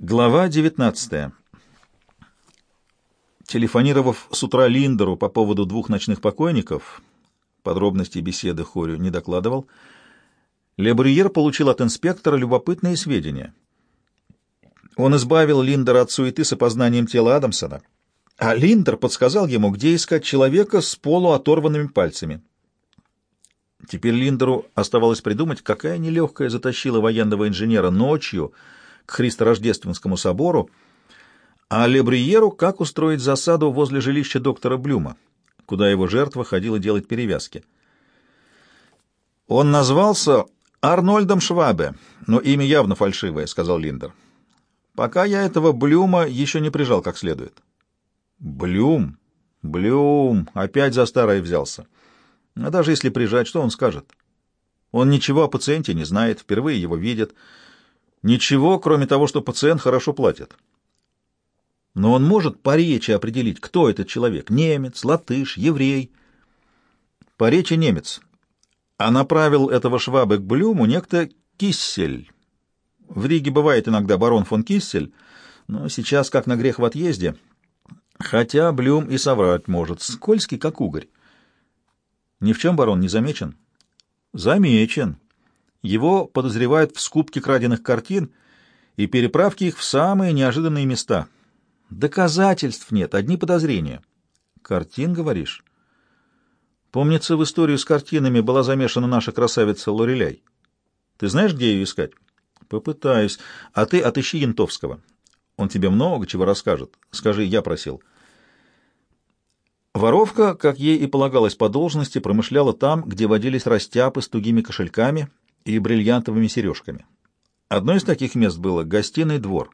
Глава 19. Телефонировав с утра Линдеру по поводу двух ночных покойников, подробности беседы Хорю не докладывал, Лебрюер получил от инспектора любопытные сведения. Он избавил Линдера от суеты с опознанием тела Адамсона, а Линдер подсказал ему, где искать человека с полуоторванными пальцами. Теперь Линдеру оставалось придумать, какая нелегкая затащила военного инженера ночью — к Христорождественскому собору, а Лебриеру как устроить засаду возле жилища доктора Блюма, куда его жертва ходила делать перевязки. «Он назвался Арнольдом Швабе, но имя явно фальшивое», — сказал Линдер. «Пока я этого Блюма еще не прижал как следует». «Блюм? Блюм! Опять за старое взялся. А даже если прижать, что он скажет? Он ничего о пациенте не знает, впервые его видит». Ничего, кроме того, что пациент хорошо платит. Но он может по речи определить, кто этот человек — немец, латыш, еврей. По речи немец. А направил этого швабы к Блюму некто Киссель. В Риге бывает иногда барон фон Киссель, но сейчас как на грех в отъезде. Хотя Блюм и соврать может, скользкий, как угорь. Ни в чем барон не замечен? Замечен. Его подозревают в скупке краденных картин и переправке их в самые неожиданные места. Доказательств нет, одни подозрения. Картин, говоришь? Помнится, в историю с картинами была замешана наша красавица Лореляй. Ты знаешь, где ее искать? Попытаюсь. А ты отыщи Янтовского. Он тебе много чего расскажет. Скажи, я просил. Воровка, как ей и полагалось по должности, промышляла там, где водились растяпы с тугими кошельками и бриллиантовыми сережками. Одно из таких мест было гостиный двор.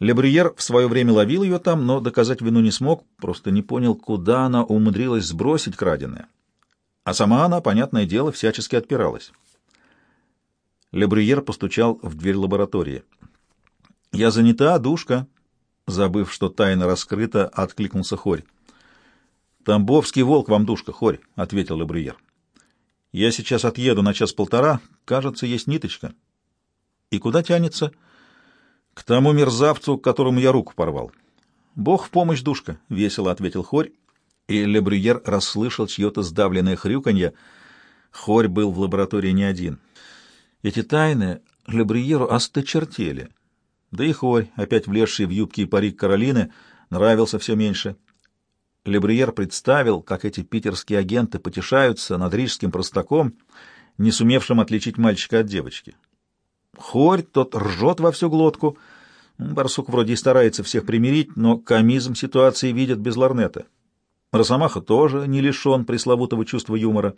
Лебрюер в свое время ловил ее там, но доказать вину не смог, просто не понял, куда она умудрилась сбросить краденое. А сама она, понятное дело, всячески отпиралась. Лебрюер постучал в дверь лаборатории. «Я занята, душка», — забыв, что тайна раскрыта, откликнулся Хорь. «Тамбовский волк вам, душка, Хорь», — ответил Лебрюер. Я сейчас отъеду на час-полтора. Кажется, есть ниточка. И куда тянется? К тому мерзавцу, которому я руку порвал. Бог в помощь, душка, — весело ответил Хорь, и Лебрюер расслышал чье-то сдавленное хрюканье. Хорь был в лаборатории не один. Эти тайны Лебрюеру осточертели. Да и Хорь, опять влезший в юбки и парик Каролины, нравился все меньше — Лебриер представил, как эти питерские агенты потешаются над рижским простаком, не сумевшим отличить мальчика от девочки. Хорь тот ржет во всю глотку. Барсук вроде и старается всех примирить, но комизм ситуации видит без ларнета. Росомаха тоже не лишен пресловутого чувства юмора.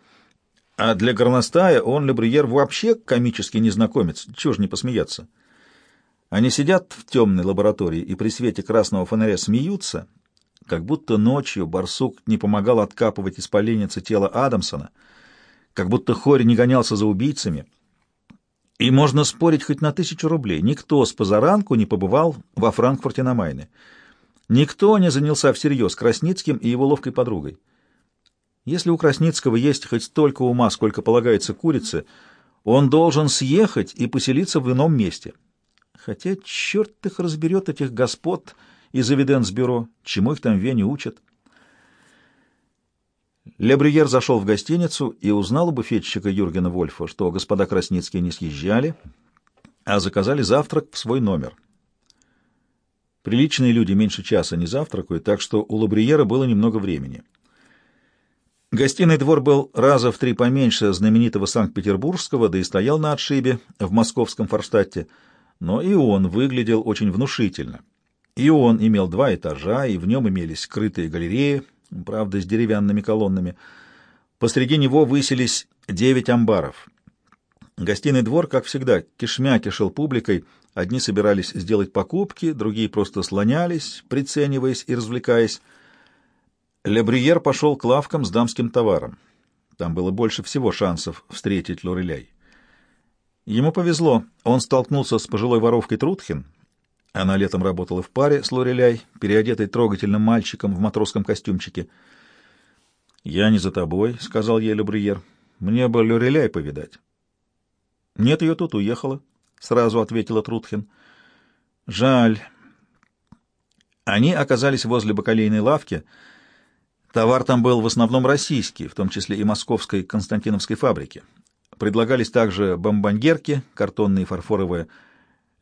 А для горностая он, Лебриер, вообще комический незнакомец, чего ж не посмеяться. Они сидят в темной лаборатории и при свете красного фонаря смеются — как будто ночью барсук не помогал откапывать из поленницы тело Адамсона, как будто Хорь не гонялся за убийцами. И можно спорить хоть на тысячу рублей. Никто с позаранку не побывал во Франкфурте на Майне. Никто не занялся всерьез Красницким и его ловкой подругой. Если у Красницкого есть хоть столько ума, сколько полагается курице, он должен съехать и поселиться в ином месте. Хотя черт их разберет, этих господ — из Эвиденс-бюро, чему их там в Вене учат. Лебрюер зашел в гостиницу и узнал у буфетчика Юргена Вольфа, что господа Красницкие не съезжали, а заказали завтрак в свой номер. Приличные люди меньше часа не завтракают, так что у Лабриера было немного времени. Гостиный двор был раза в три поменьше знаменитого Санкт-Петербургского, да и стоял на отшибе в московском Форштадте, но и он выглядел очень внушительно — и он имел два этажа, и в нем имелись скрытые галереи, правда, с деревянными колоннами. Посреди него высились девять амбаров. Гостиный двор, как всегда, кишмя кишел публикой. Одни собирались сделать покупки, другие просто слонялись, прицениваясь и развлекаясь. Лебрюер пошел к лавкам с дамским товаром. Там было больше всего шансов встретить Лореляй. Ему повезло. Он столкнулся с пожилой воровкой Трутхин, она летом работала в паре с Лореляй, переодетой трогательным мальчиком в матросском костюмчике. «Я не за тобой», — сказал ей Лебриер. «Мне бы Жаль. Они оказались возле бакалейной лавки. Товар там был в основном российский, в том числе и московской Константиновской фабрики. Предлагались также бомбоньерки, картонные и фарфоровые.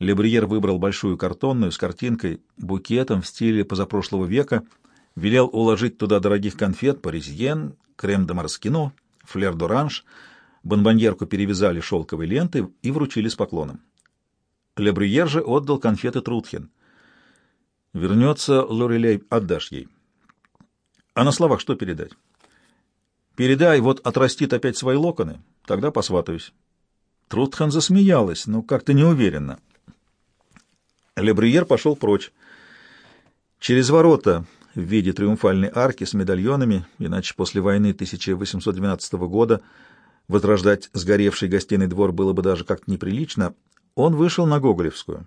Лебриер выбрал большую картонную с картинкой, букетом в стиле позапрошлого века, велел уложить туда дорогих конфет, паризьен, крем де марскино, флер д'оранж. Бомбоньерку перевязали шелковой лентой и вручили с поклоном. Лебриер же отдал конфеты Трутхен. Вернется Лорелей, отдашь ей. А на словах что передать? Передай, вот отрастит опять свои локоны, тогда посватаюсь. Трутхан засмеялась, но как-то неуверенно. Лебриер пошел прочь. Через ворота в виде триумфальной арки с медальонами, иначе после войны 1812 года возрождать сгоревший гостиный двор было бы даже как-то неприлично, он вышел на Гоголевскую.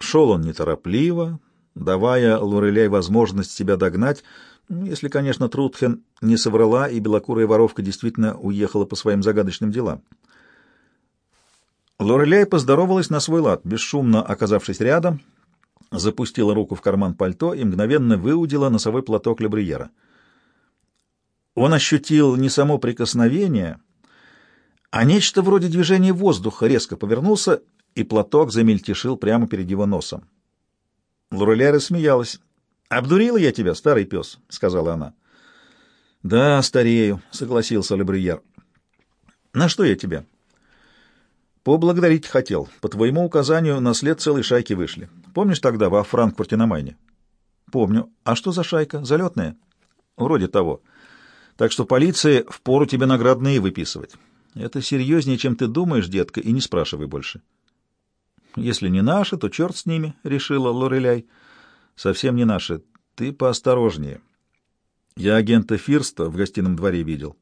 Шел он неторопливо, давая Лореляй возможность себя догнать, если, конечно, Трутхен не соврала, и белокурая воровка действительно уехала по своим загадочным делам. Лореляй поздоровалась на свой лад, бесшумно оказавшись рядом, запустила руку в карман пальто и мгновенно выудила носовой платок Лебриера. Он ощутил не само прикосновение, а нечто вроде движения воздуха резко повернулся, и платок замельтешил прямо перед его носом. Лореля рассмеялась. «Обдурила я тебя, старый пес», — сказала она. «Да, старею», — согласился Лебрияр. «На что я тебя?» «Поблагодарить хотел. По твоему указанию на след целой шайки вышли. Помнишь тогда во Франкфурте на Майне?» «Помню. А что за шайка? Залетная?» «Вроде того. Так что полиции впору тебе наградные выписывать. Это серьезнее, чем ты думаешь, детка, и не спрашивай больше. Если не наши, то черт с ними, — решила Лореляй. Совсем не наши. Ты поосторожнее. Я агента Фирста в гостином дворе видел.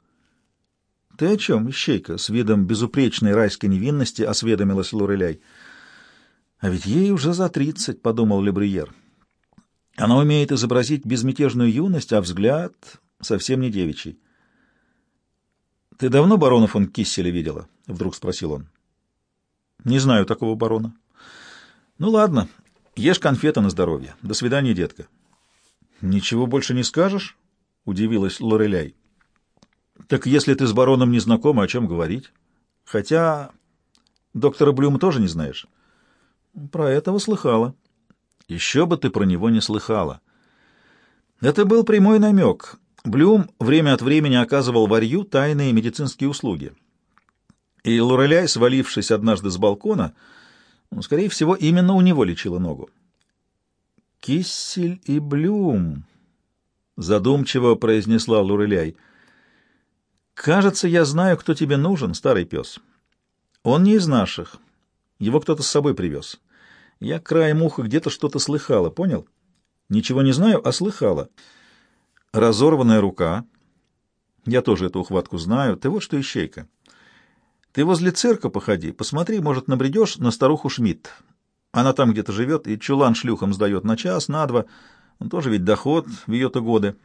Ты о чем, ищейка? С видом безупречной райской невинности осведомилась Лореляй. А ведь ей уже за тридцать, — подумал Лебриер. Она умеет изобразить безмятежную юность, а взгляд совсем не девичий. «Ты давно барона фон Кисселя видела?» — вдруг спросил он. «Не знаю такого барона». «Ну ладно, ешь конфеты на здоровье. До свидания, детка». «Ничего больше не скажешь?» — удивилась Лореляй. «Так если ты с бароном не знакома, о чем говорить? Хотя доктора Блюма тоже не знаешь». «Про этого слыхала». «Еще бы ты про него не слыхала». Это был прямой намек, Блюм время от времени оказывал варью тайные медицинские услуги. И Лореляй, свалившись однажды с балкона, ну, скорее всего, именно у него лечила ногу. «Киссель и Блюм», — задумчиво произнесла Лореляй. «Кажется, я знаю, кто тебе нужен, старый пес. Он не из наших. Его кто-то с собой привез. Я краем уха где-то что-то слыхала, понял? Ничего не знаю, а слыхала». Разорванная рука. Я тоже эту ухватку знаю. Ты вот что, ищейка. Ты возле цирка походи, посмотри, может, набредешь на старуху Шмидт. Она там где-то живет и чулан шлюхам сдает на час, на два. Он тоже ведь доход в ее-то годы.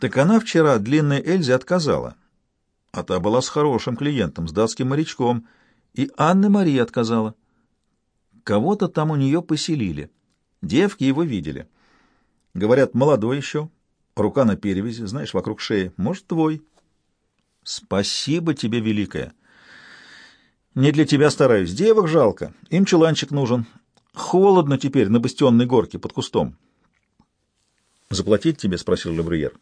Так она вчера длинной Эльзе отказала. А та была с хорошим клиентом, с датским морячком. И Анны Марии отказала. Кого-то там у нее поселили. Девки его видели. Говорят, молодой еще, Рука на перевязи, знаешь, вокруг шеи. Может, твой. Спасибо тебе, великая. Не для тебя стараюсь. Девок жалко. Им чуланчик нужен. Холодно теперь на бастионной горке под кустом. Заплатить тебе? Спросил Лебрюер.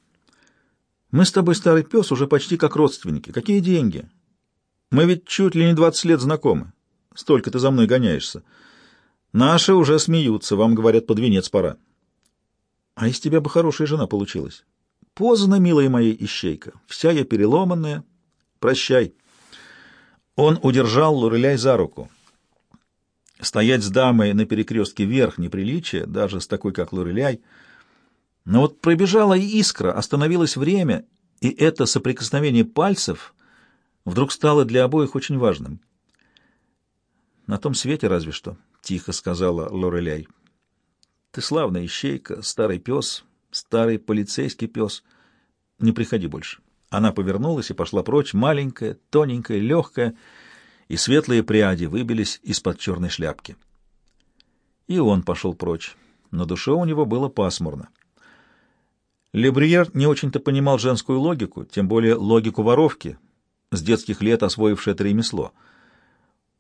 Мы с тобой, старый пес, уже почти как родственники. Какие деньги? Мы ведь чуть ли не двадцать лет знакомы. Столько ты за мной гоняешься. Наши уже смеются, вам говорят, под венец пора. А из тебя бы хорошая жена получилась. Поздно, милая моя ищейка. Вся я переломанная. Прощай. Он удержал Лореляй за руку. Стоять с дамой на перекрестке верх неприличие, даже с такой, как Лореляй. Но вот пробежала искра, остановилось время, и это соприкосновение пальцев вдруг стало для обоих очень важным. «На том свете разве что», — тихо сказала Лореляй. Ты славная ищейка, старый пес, старый полицейский пес. Не приходи больше. Она повернулась и пошла прочь, маленькая, тоненькая, легкая, и светлые пряди выбились из-под черной шляпки. И он пошел прочь. На душе у него было пасмурно. Лебриер не очень-то понимал женскую логику, тем более логику воровки, с детских лет освоившей это ремесло.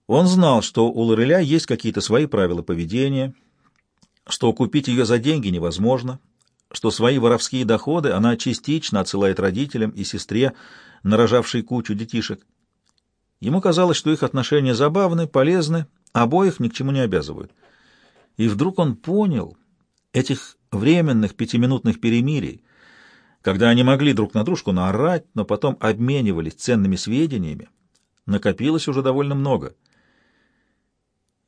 Он знал, что у Лореля есть какие-то свои правила поведения, что купить ее за деньги невозможно, что свои воровские доходы она частично отсылает родителям и сестре, нарожавшей кучу детишек. Ему казалось, что их отношения забавны, полезны, обоих ни к чему не обязывают. И вдруг он понял этих временных пятиминутных перемирий, когда они могли друг на дружку наорать, но потом обменивались ценными сведениями, накопилось уже довольно много.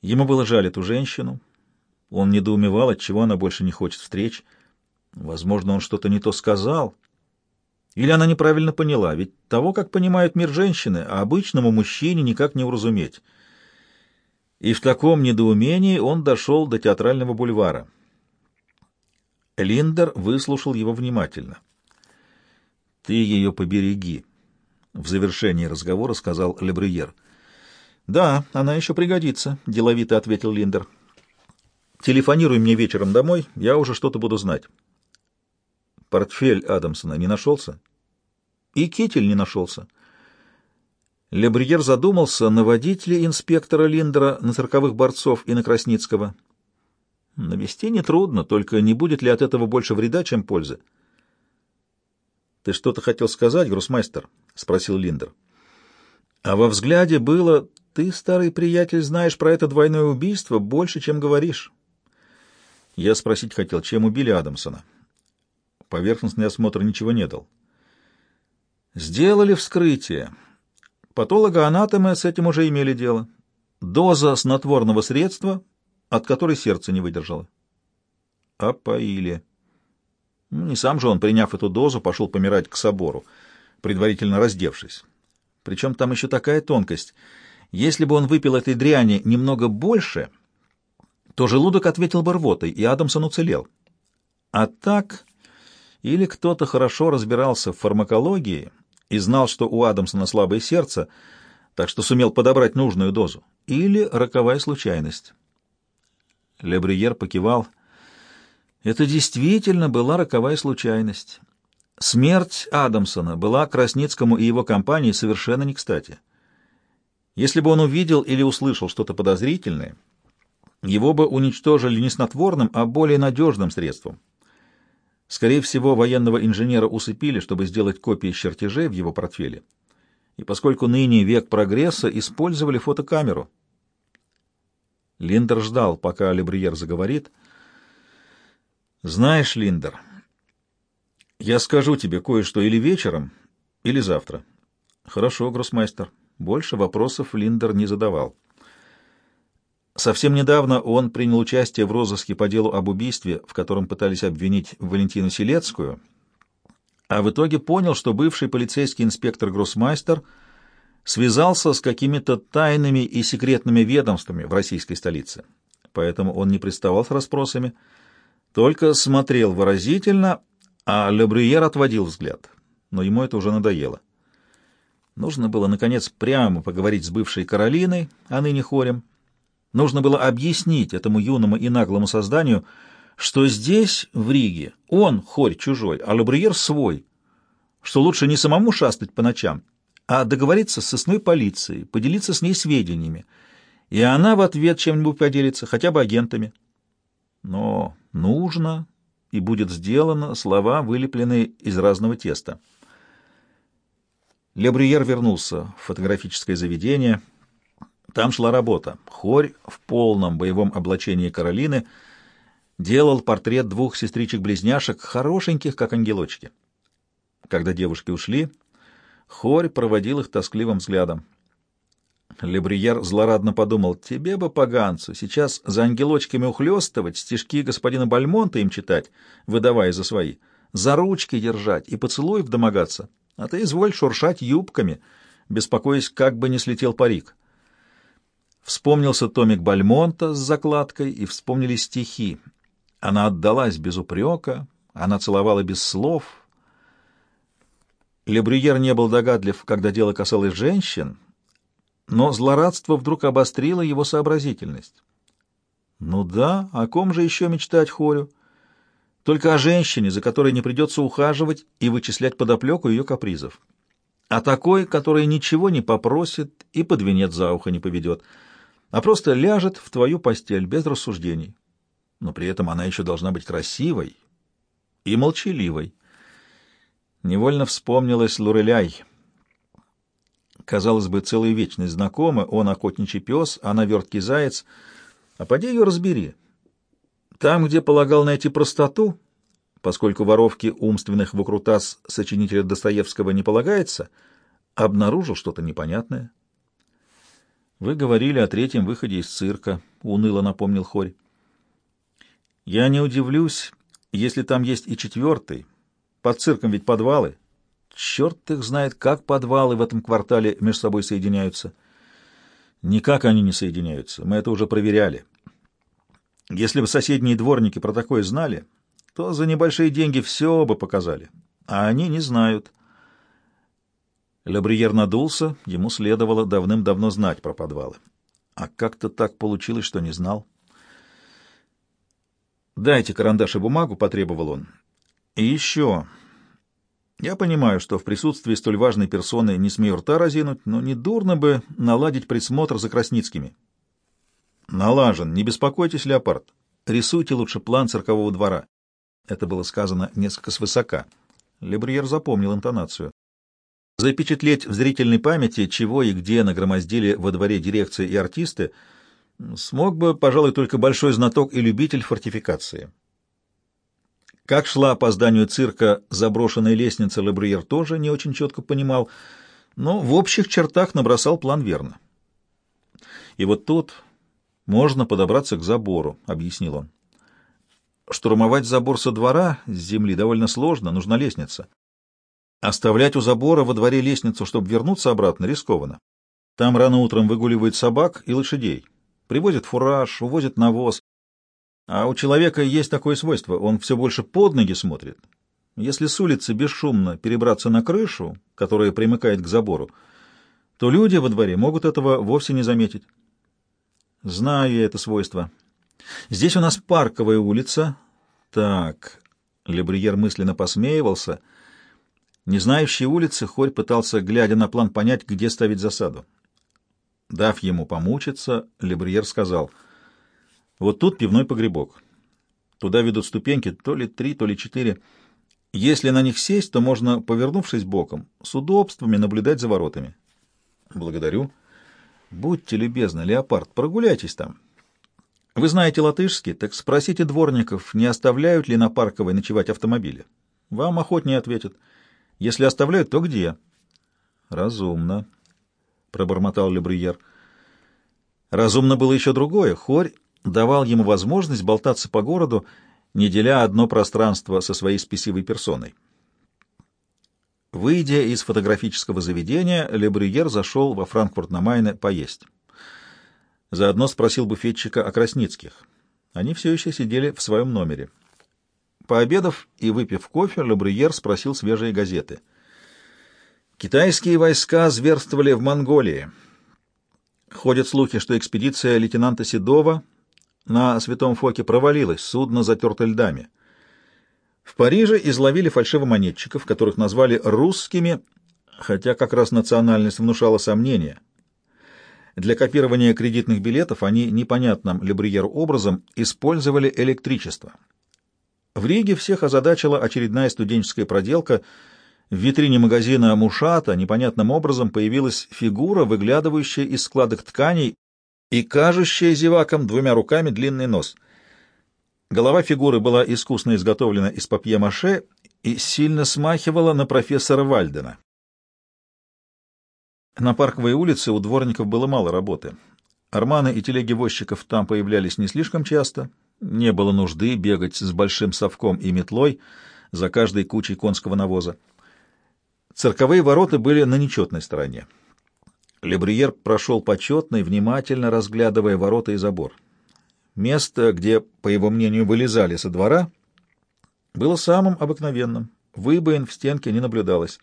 Ему было жаль эту женщину. Он недоумевал, отчего она больше не хочет встреч. Возможно, он что-то не то сказал. Или она неправильно поняла, ведь того, как понимают мир женщины, а обычному мужчине никак не уразуметь. И в таком недоумении он дошел до театрального бульвара. Линдер выслушал его внимательно. «Ты ее побереги», — в завершении разговора сказал Лебрюер. «Да, она еще пригодится», — деловито ответил Линдер. «Телефонируй мне вечером домой, я уже что-то буду знать». «Портфель Адамсона не нашелся?» «И китель не нашелся». Лебрюер задумался, наводить ли инспектора Линдера на цирковых борцов и на Красницкого. Навести нетрудно, только не будет ли от этого больше вреда, чем пользы? — Ты что-то хотел сказать, гроссмейстер? — спросил Линдер. — А во взгляде было, ты, старый приятель, знаешь про это двойное убийство больше, чем говоришь. Я спросить хотел, чем убили Адамсона. Поверхностный осмотр ничего не дал. Сделали вскрытие. Патологоанатомы с этим уже имели дело. Доза снотворного средства, от которой сердце не выдержало. Опоили. Ну, не сам же он, приняв эту дозу, пошел помирать к собору, предварительно раздевшись. Причем там еще такая тонкость. Если бы он выпил этой дряни немного больше, то желудок ответил бы рвотой, и Адамсон уцелел. А так, или кто-то хорошо разбирался в фармакологии, и знал, что у Адамсона слабое сердце, так что сумел подобрать нужную дозу, или роковая случайность. Лебриер покивал. Это действительно была роковая случайность. Смерть Адамсона была Красницкому и его компании совершенно не кстати. Если бы он увидел или услышал что-то подозрительное, его бы уничтожили не снотворным, а более надежным средством — Скорее всего, военного инженера усыпили, чтобы сделать копии чертежей в его портфеле. И поскольку ныне век прогресса, использовали фотокамеру. Линдер ждал, пока Лебриер заговорит. «Знаешь, Линдер, я скажу тебе кое-что или вечером, или завтра». «Хорошо, гроссмейстер». Больше вопросов Линдер не задавал. Совсем недавно он принял участие в розыске по делу об убийстве, в котором пытались обвинить Валентину Селецкую, а в итоге понял, что бывший полицейский инспектор Гроссмайстер связался с какими-то тайными и секретными ведомствами в российской столице. Поэтому он не приставал с расспросами, только смотрел выразительно, а Лебрюер отводил взгляд. Но ему это уже надоело. Нужно было, наконец, прямо поговорить с бывшей Каролиной, а ныне хорем, Нужно было объяснить этому юному и наглому созданию, что здесь, в Риге, он, хорь чужой, а Лабриер свой, что лучше не самому шастать по ночам, а договориться с сосной полицией, поделиться с ней сведениями, и она в ответ чем-нибудь поделится, хотя бы агентами. Но нужно и будет сделано слова, вылепленные из разного теста. Лебрюер вернулся в фотографическое заведение — там шла работа. Хорь в полном боевом облачении Каролины делал портрет двух сестричек-близняшек, хорошеньких, как ангелочки. Когда девушки ушли, Хорь проводил их тоскливым взглядом. Лебриер злорадно подумал, тебе бы, поганцу, сейчас за ангелочками ухлёстывать, стишки господина Бальмонта им читать, выдавая за свои, за ручки держать и поцелуев домогаться, а ты изволь шуршать юбками, беспокоясь, как бы не слетел парик. Вспомнился томик Бальмонта с закладкой, и вспомнили стихи. Она отдалась без упрека, она целовала без слов. Лебрюер не был догадлив, когда дело касалось женщин, но злорадство вдруг обострило его сообразительность. Ну да, о ком же еще мечтать Хорю? Только о женщине, за которой не придется ухаживать и вычислять подоплеку ее капризов. А такой, которая ничего не попросит и под венец за ухо не поведет, а просто ляжет в твою постель без рассуждений. Но при этом она еще должна быть красивой и молчаливой. Невольно вспомнилась Луреляй. Казалось бы, целую вечность знакомы, он охотничий пес, она верткий заяц, а поди ее разбери. Там, где полагал найти простоту, поскольку воровки умственных выкрутас сочинителя Достоевского не полагается, обнаружил что-то непонятное. «Вы говорили о третьем выходе из цирка», — уныло напомнил Хорь. «Я не удивлюсь, если там есть и четвертый. Под цирком ведь подвалы. Черт их знает, как подвалы в этом квартале между собой соединяются». «Никак они не соединяются. Мы это уже проверяли». Если бы соседние дворники про такое знали, то за небольшие деньги все бы показали. А они не знают. Лабриер надулся, ему следовало давным-давно знать про подвалы. А как-то так получилось, что не знал. «Дайте карандаш и бумагу», — потребовал он. «И еще. Я понимаю, что в присутствии столь важной персоны не смею рта разинуть, но не дурно бы наладить присмотр за Красницкими». «Налажен. Не беспокойтесь, Леопард. Рисуйте лучше план циркового двора». Это было сказано несколько свысока. Лебриер запомнил интонацию. Запечатлеть в зрительной памяти, чего и где нагромоздили во дворе дирекции и артисты, смог бы, пожалуй, только большой знаток и любитель фортификации. Как шла по зданию цирка заброшенная лестница, Лебриер тоже не очень четко понимал, но в общих чертах набросал план верно. И вот тут можно подобраться к забору, — объяснил он. Штурмовать забор со двора с земли довольно сложно, нужна лестница. Оставлять у забора во дворе лестницу, чтобы вернуться обратно, рискованно. Там рано утром выгуливают собак и лошадей. Привозят фураж, увозят навоз. А у человека есть такое свойство, он все больше под ноги смотрит. Если с улицы бесшумно перебраться на крышу, которая примыкает к забору, то люди во дворе могут этого вовсе не заметить. Знаю я это свойство. Здесь у нас парковая улица. Так, Лебриер мысленно посмеивался. Не знающий улицы, Хорь пытался, глядя на план, понять, где ставить засаду. Дав ему помучиться, Лебриер сказал, «Вот тут пивной погребок. Туда ведут ступеньки, то ли три, то ли четыре. Если на них сесть, то можно, повернувшись боком, с удобствами наблюдать за воротами». «Благодарю». Будьте любезны, Леопард, прогуляйтесь там. Вы знаете латышский, так спросите дворников, не оставляют ли на Парковой ночевать автомобили. Вам охотнее ответят. Если оставляют, то где? Разумно, пробормотал Лебрюер. Разумно было еще другое. Хорь давал ему возможность болтаться по городу, не деля одно пространство со своей спесивой персоной. Выйдя из фотографического заведения, Лебрюер зашел во Франкфурт-на-Майне поесть. Заодно спросил буфетчика о Красницких. Они все еще сидели в своем номере. Пообедав и выпив кофе, Лебрюер спросил свежие газеты. Китайские войска зверствовали в Монголии. Ходят слухи, что экспедиция лейтенанта Седова на Святом Фоке провалилась, судно затерто льдами. В Париже изловили фальшивомонетчиков, которых назвали русскими, хотя как раз национальность внушала сомнения. Для копирования кредитных билетов они непонятным Лебриеру образом использовали электричество. В Риге всех озадачила очередная студенческая проделка. В витрине магазина Мушата непонятным образом появилась фигура, выглядывающая из складок тканей и кажущая зевакам двумя руками длинный нос — Голова фигуры была искусно изготовлена из папье-маше и сильно смахивала на профессора Вальдена. На Парковой улице у дворников было мало работы. Арманы и телеги возчиков там появлялись не слишком часто, не было нужды бегать с большим совком и метлой за каждой кучей конского навоза. Цирковые ворота были на нечетной стороне. Лебриер прошел почетно внимательно разглядывая ворота и забор. Место, где, по его мнению, вылезали со двора, было самым обыкновенным. Выбоин в стенке не наблюдалось.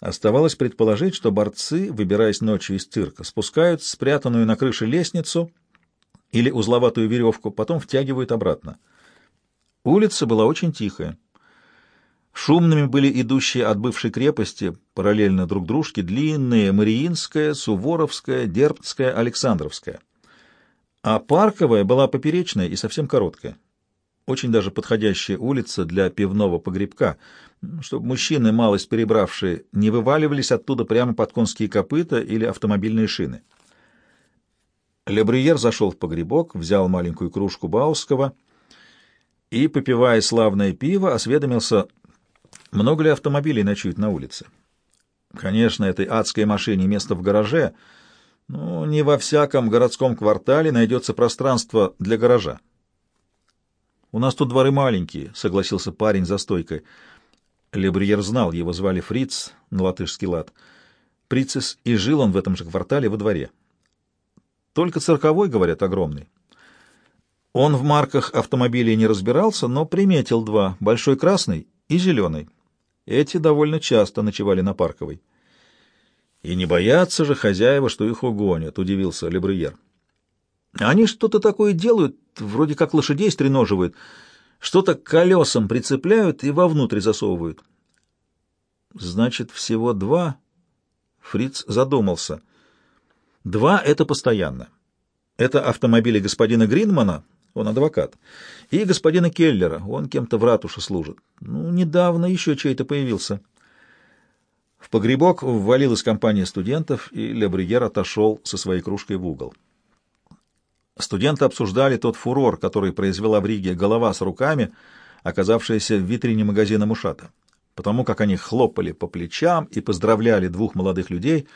Оставалось предположить, что борцы, выбираясь ночью из цирка, спускают спрятанную на крыше лестницу, или узловатую веревку, потом втягивают обратно. Улица была очень тихая. Шумными были идущие от бывшей крепости, параллельно друг дружке, длинные Мариинская, Суворовская, Дербцкая, Александровская. А Парковая была поперечная и совсем короткая. Очень даже подходящая улица для пивного погребка, чтобы мужчины, малость перебравшие, не вываливались оттуда прямо под конские копыта или автомобильные шины. Лебриер зашел в погребок, взял маленькую кружку Баусского и, попивая славное пиво, осведомился, много ли автомобилей ночуют на улице. Конечно, этой адской машине место в гараже, но не во всяком городском квартале найдется пространство для гаража. «У нас тут дворы маленькие», — согласился парень за стойкой. Лебриер знал, его звали Фриц на латышский лад. Прицес, и жил он в этом же квартале во дворе. Только цирковой, говорят, огромный. Он в марках автомобилей не разбирался, но приметил два — большой красный и зеленый. Эти довольно часто ночевали на Парковой. «И не боятся же хозяева, что их угонят», — удивился Лебриер. Они что-то такое делают, вроде как лошадей стреноживают, что-то колесом прицепляют и вовнутрь засовывают. Значит, всего два? Фриц задумался. Два — это постоянно. Это автомобили господина Гринмана, он адвокат, и господина Келлера, он кем-то в ратуше служит. Ну, недавно еще чей-то появился. В погребок ввалилась компания студентов, и Лебригер отошел со своей кружкой в угол. Студенты обсуждали тот фурор, который произвела в Риге голова с руками, оказавшаяся в витрине магазина Мушата. Потому как они хлопали по плечам и поздравляли двух молодых людей,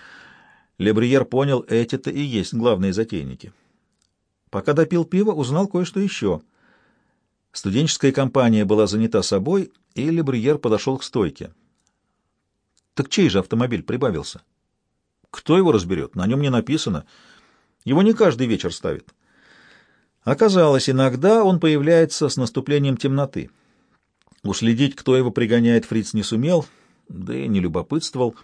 Лебриер понял, эти-то и есть главные затейники. Пока допил пиво, узнал кое-что еще. Студенческая компания была занята собой, и Лебриер подошел к стойке. Так чей же автомобиль прибавился? Кто его разберет? На нем не написано. Его не каждый вечер ставят. Оказалось, иногда он появляется с наступлением темноты. Уследить, кто его пригоняет, Фриц не сумел, да и не любопытствовал.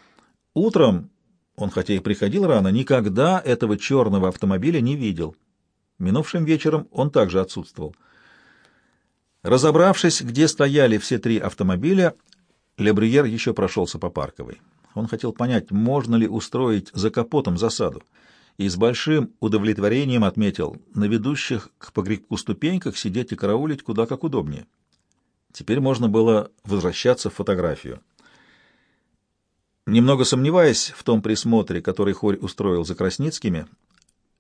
Утром, он хотя и приходил рано, никогда этого черного автомобиля не видел. Минувшим вечером он также отсутствовал. Разобравшись, где стояли все три автомобиля, Лебриер еще прошелся по Парковой. Он хотел понять, можно ли устроить за капотом засаду и с большим удовлетворением отметил, на ведущих к погребку ступеньках сидеть и караулить куда как удобнее. Теперь можно было возвращаться в фотографию. Немного сомневаясь в том присмотре, который Хорь устроил за Красницкими,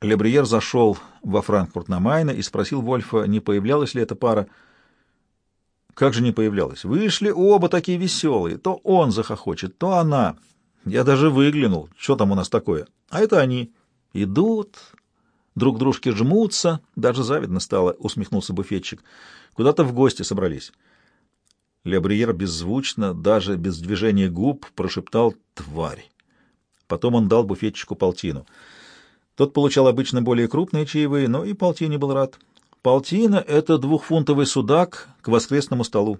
Лебриер зашел во Франкфурт на Майна и спросил Вольфа, не появлялась ли эта пара. Как же не появлялась? Вышли оба такие веселые. То он захохочет, то она. Я даже выглянул. Что там у нас такое? А это они. Идут, друг дружке жмутся, даже завидно стало, усмехнулся буфетчик. Куда-то в гости собрались. Лебриер беззвучно, даже без движения губ, прошептал «тварь». Потом он дал буфетчику полтину. Тот получал обычно более крупные чаевые, но и полтине был рад. Полтина — это двухфунтовый судак к воскресному столу.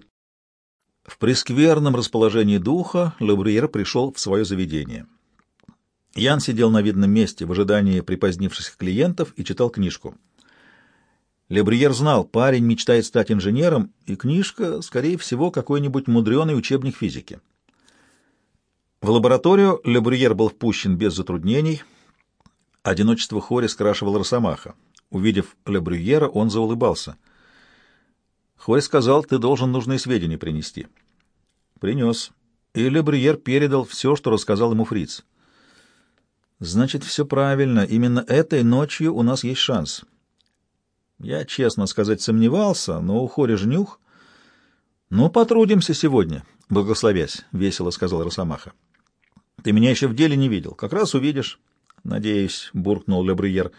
В прескверном расположении духа Лебриер пришел в свое заведение. Ян сидел на видном месте в ожидании припозднившихся клиентов и читал книжку. Лебриер знал, парень мечтает стать инженером, и книжка, скорее всего, какой-нибудь мудреный учебник физики. В лабораторию Лебриер был впущен без затруднений. Одиночество Хори скрашивал Росомаха. Увидев Лебрюера, он заулыбался. Хори сказал, ты должен нужные сведения принести. Принес. И Лебрюер передал все, что рассказал ему Фриц. Значит, все правильно. Именно этой ночью у нас есть шанс. Я, честно сказать, сомневался, но у Хори жнюх. Ну, потрудимся сегодня, благословясь, — весело сказал Росомаха. Ты меня еще в деле не видел. Как раз увидишь. Надеюсь, — буркнул Лебриер.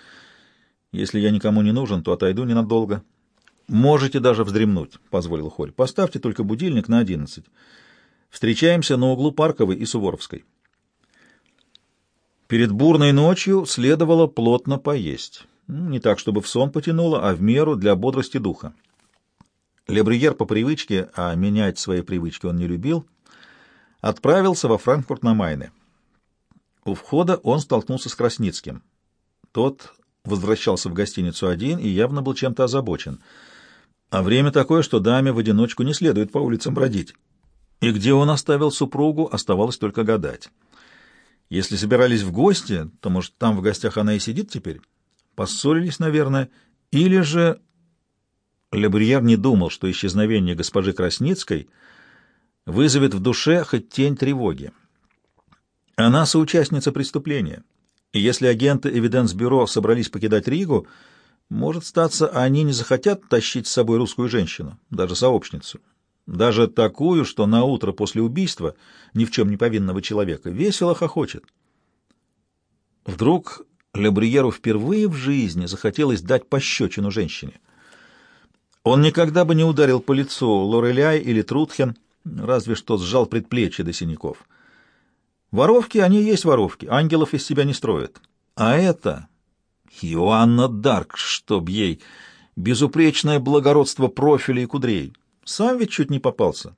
Если я никому не нужен, то отойду ненадолго. Можете даже вздремнуть, — позволил Хорь. Поставьте только будильник на одиннадцать. Встречаемся на углу Парковой и Суворовской. Перед бурной ночью следовало плотно поесть. Не так, чтобы в сон потянуло, а в меру для бодрости духа. Лебриер по привычке, а менять свои привычки он не любил, отправился во Франкфурт на Майне. У входа он столкнулся с Красницким. Тот возвращался в гостиницу один и явно был чем-то озабочен. А время такое, что даме в одиночку не следует по улицам бродить. И где он оставил супругу, оставалось только гадать. Если собирались в гости, то, может, там в гостях она и сидит теперь? Поссорились, наверное. Или же... Лебрьер не думал, что исчезновение госпожи Красницкой вызовет в душе хоть тень тревоги. Она соучастница преступления, и если агенты Эвиденс-бюро собрались покидать Ригу, может статься, они не захотят тащить с собой русскую женщину, даже сообщницу, даже такую, что на утро после убийства ни в чем не повинного человека весело хохочет. Вдруг Лебриеру впервые в жизни захотелось дать пощечину женщине. Он никогда бы не ударил по лицу Лореляй или Трутхен, разве что сжал предплечье до синяков. Воровки, они есть воровки, ангелов из себя не строят. А это... Иоанна Дарк, чтоб ей... Безупречное благородство профиля и кудрей. Сам ведь чуть не попался.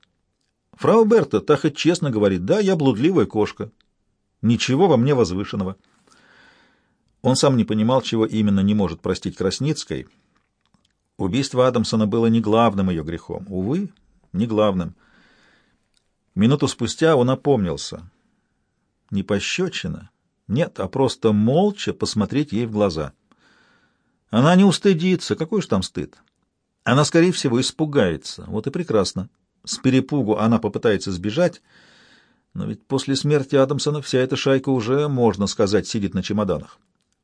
Фрау Берта так хоть честно говорит, да, я блудливая кошка. Ничего во мне возвышенного. Он сам не понимал, чего именно не может простить Красницкой. Убийство Адамсона было не главным ее грехом. Увы, не главным. Минуту спустя он опомнился. Не пощечина, нет, а просто молча посмотреть ей в глаза. Она не устыдится, какой же там стыд? Она, скорее всего, испугается. Вот и прекрасно. С перепугу она попытается сбежать, но ведь после смерти Адамсона вся эта шайка уже, можно сказать, сидит на чемоданах.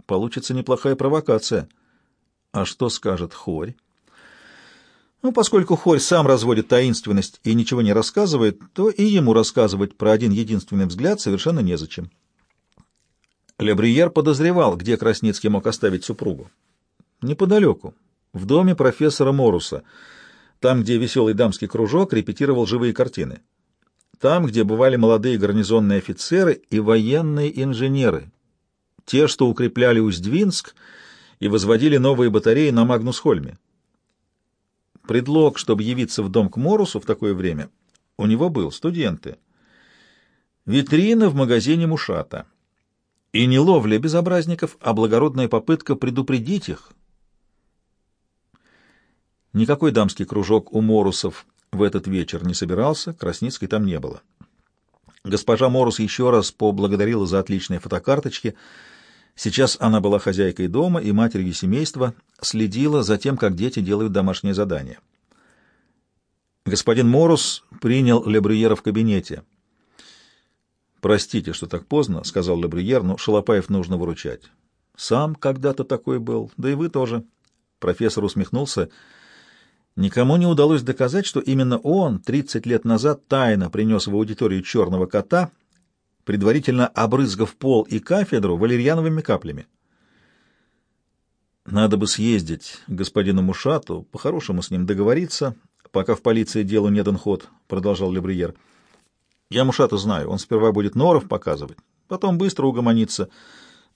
Получится неплохая провокация. А что скажет Хорь? Ну, поскольку Хорь сам разводит таинственность и ничего не рассказывает, то и ему рассказывать про один единственный взгляд совершенно незачем. Лебриер подозревал, где Красницкий мог оставить супругу. Неподалеку, в доме профессора Моруса, там, где веселый дамский кружок репетировал живые картины. Там, где бывали молодые гарнизонные офицеры и военные инженеры, те, что укрепляли Усть-Двинск и возводили новые батареи на Магнус-Хольме. Предлог, чтобы явиться в дом к Морусу в такое время, у него был студенты. Витрина в магазине Мушата. И не ловля безобразников, а благородная попытка предупредить их. Никакой дамский кружок у Морусов в этот вечер не собирался, Красницкой там не было. Госпожа Морус еще раз поблагодарила за отличные фотокарточки — Сейчас она была хозяйкой дома и матерью семейства, следила за тем, как дети делают домашние задания. Господин Морус принял Лебрюера в кабинете. «Простите, что так поздно», — сказал Лебрюер, — «но Шалопаев нужно выручать». «Сам когда-то такой был, да и вы тоже». Профессор усмехнулся. Никому не удалось доказать, что именно он 30 лет назад тайно принес в аудиторию черного кота — предварительно обрызгав пол и кафедру валерьяновыми каплями. Надо бы съездить к господину Мушату, по-хорошему с ним договориться, пока в полиции делу не дан ход, — продолжал Лебриер. Я Мушата знаю, он сперва будет норов показывать, потом быстро угомонится.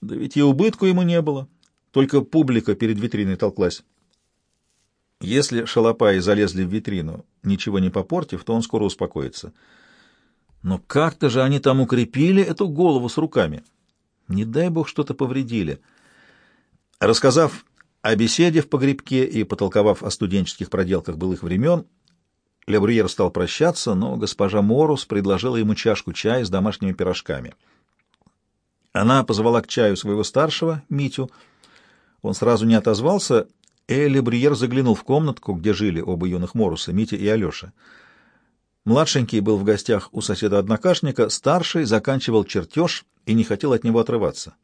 Да ведь и убытку ему не было, только публика перед витриной толклась. Если шалопаи залезли в витрину, ничего не попортив, то он скоро успокоится. Но как-то же они там укрепили эту голову с руками. Не дай бог что-то повредили. Рассказав о беседе в погребке и потолковав о студенческих проделках былых времен, Лебрюер стал прощаться, но госпожа Морус предложила ему чашку чая с домашними пирожками. Она позвала к чаю своего старшего, Митю. Он сразу не отозвался, и Лебрюер заглянул в комнатку, где жили оба юных Моруса, Митя и Алеша. Младшенький был в гостях у соседа-однокашника, старший заканчивал чертеж и не хотел от него отрываться.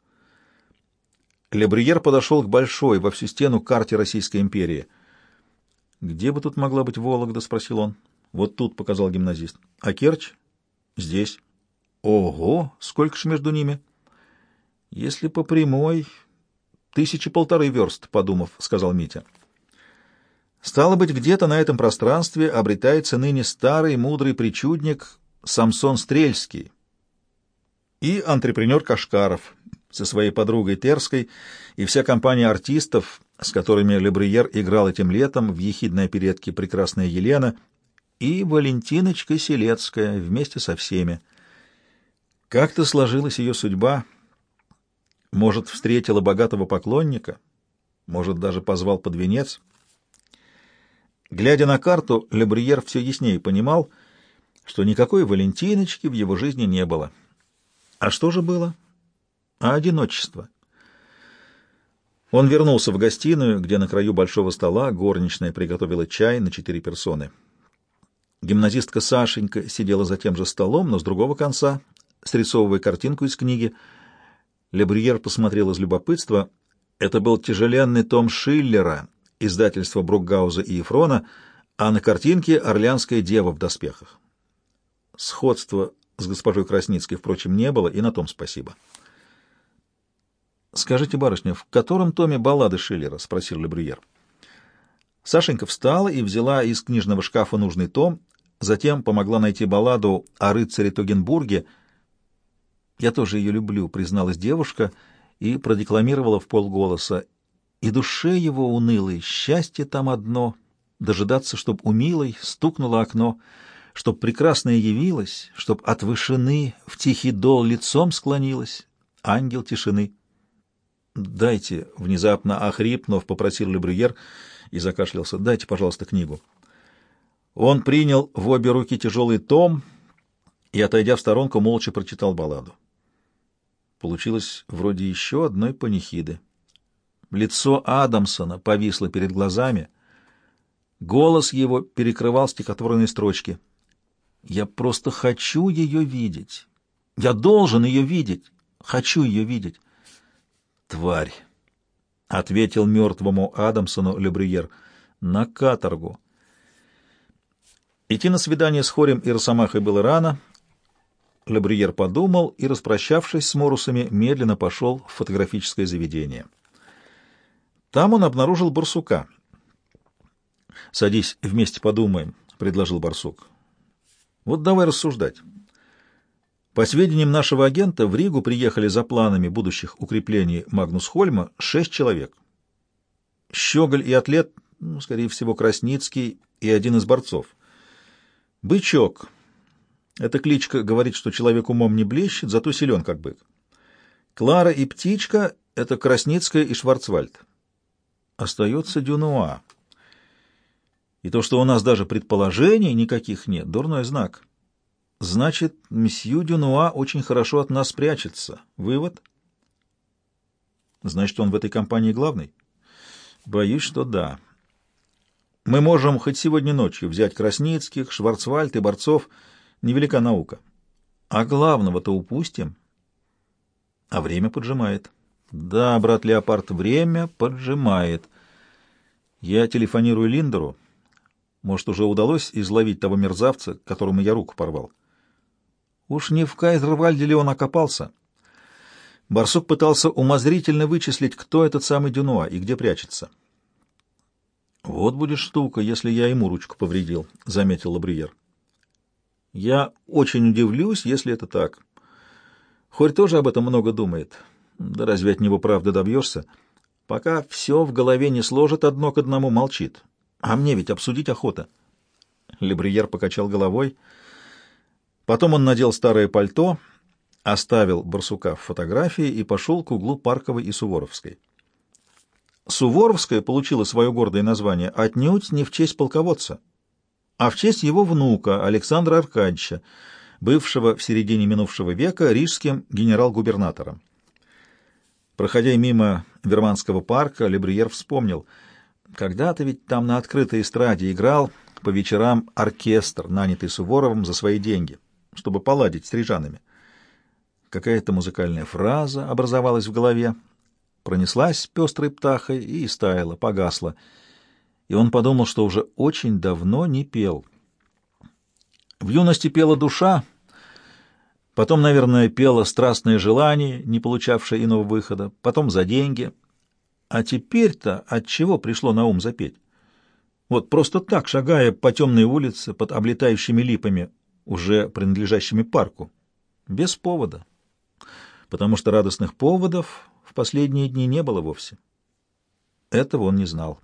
Лебриер подошел к большой во всю стену карте Российской империи. «Где бы тут могла быть Вологда?» — спросил он. «Вот тут», — показал гимназист. «А Керчь?» «Здесь». «Ого! Сколько ж между ними?» «Если по прямой...» «Тысячи полторы верст», — подумав, — сказал Митя. Стало быть, где-то на этом пространстве обретается ныне старый мудрый причудник Самсон Стрельский и антрепренер Кашкаров со своей подругой Терской и вся компания артистов, с которыми Лебриер играл этим летом в ехидной оперетке «Прекрасная Елена» и Валентиночка Селецкая вместе со всеми. Как-то сложилась ее судьба. Может, встретила богатого поклонника — Может, даже позвал под венец. Глядя на карту, Лебриер все яснее понимал, что никакой Валентиночки в его жизни не было. А что же было? А одиночество. Он вернулся в гостиную, где на краю большого стола горничная приготовила чай на четыре персоны. Гимназистка Сашенька сидела за тем же столом, но с другого конца, срисовывая картинку из книги. Лебриер посмотрел из любопытства. Это был тяжеленный том Шиллера, издательства Брукгауза и Ефрона, а на картинке «Орлеанская дева в доспехах». Сходства с госпожой Красницкой, впрочем, не было, и на том спасибо. «Скажите, барышня, в котором томе баллады Шиллера?» — спросил Лебрюер. Сашенька встала и взяла из книжного шкафа нужный том, затем помогла найти балладу о рыцаре Тогенбурге. «Я тоже ее люблю», — призналась девушка и продекламировала в полголоса. «И душе его унылой счастье там одно, дожидаться, чтоб у милой стукнуло окно» чтоб прекрасная явилась, чтоб от вышины в тихий дол лицом склонилась, ангел тишины. «Дайте», — внезапно охрипнув, попросил Лебрюер и закашлялся, — «дайте, пожалуйста, книгу». Он принял в обе руки тяжелый том и, отойдя в сторонку, молча прочитал балладу. Получилось вроде еще одной панихиды. Лицо Адамсона повисло перед глазами, голос его перекрывал стихотворные строчки — я просто хочу ее видеть. Я должен ее видеть. Хочу ее видеть. Тварь, — ответил мертвому Адамсону Лебрюер, — на каторгу. Идти на свидание с Хорем и Росомахой было рано. Лебрюер подумал и, распрощавшись с Морусами, медленно пошел в фотографическое заведение. Там он обнаружил барсука. «Садись, вместе подумаем», — предложил барсук. Вот давай рассуждать. По сведениям нашего агента, в Ригу приехали за планами будущих укреплений Магнус-Хольма шесть человек. Щеголь и атлет, ну, скорее всего, Красницкий и один из борцов. Бычок. Эта кличка говорит, что человек умом не блещет, зато силен, как бык. Клара и Птичка — это Красницкая и Шварцвальд. Остается Дюнуа. И то, что у нас даже предположений никаких нет, дурной знак. Значит, месье Дюнуа очень хорошо от нас прячется. Вывод? Значит, он в этой компании главный? Боюсь, что да. Мы можем хоть сегодня ночью взять Красницких, Шварцвальд и Борцов. Невелика наука. А главного-то упустим. А время поджимает. Да, брат Леопард, время поджимает. Я телефонирую Линдеру. Может, уже удалось изловить того мерзавца, которому я руку порвал? Уж не в Кайзервальде ли он окопался? Барсук пытался умозрительно вычислить, кто этот самый Дюнуа и где прячется. «Вот будет штука, если я ему ручку повредил», — заметил Лабриер. «Я очень удивлюсь, если это так. Хорь тоже об этом много думает. Да разве от него правды добьешься? Пока все в голове не сложит одно к одному, молчит. А мне ведь обсудить охота. Лебриер покачал головой. Потом он надел старое пальто, оставил барсука в фотографии и пошел к углу Парковой и Суворовской. Суворовская получила свое гордое название отнюдь не в честь полководца, а в честь его внука Александра Аркадьевича, бывшего в середине минувшего века рижским генерал-губернатором. Проходя мимо Верманского парка, Лебриер вспомнил — когда-то ведь там на открытой эстраде играл по вечерам оркестр, нанятый Суворовым за свои деньги, чтобы поладить с рижанами. Какая-то музыкальная фраза образовалась в голове, пронеслась пестрой птахой и стаяла, погасла. И он подумал, что уже очень давно не пел. В юности пела душа, потом, наверное, пела страстное желание, не получавшее иного выхода, потом за деньги — а теперь-то от чего пришло на ум запеть? Вот просто так, шагая по темной улице под облетающими липами, уже принадлежащими парку, без повода, потому что радостных поводов в последние дни не было вовсе. Этого он не знал.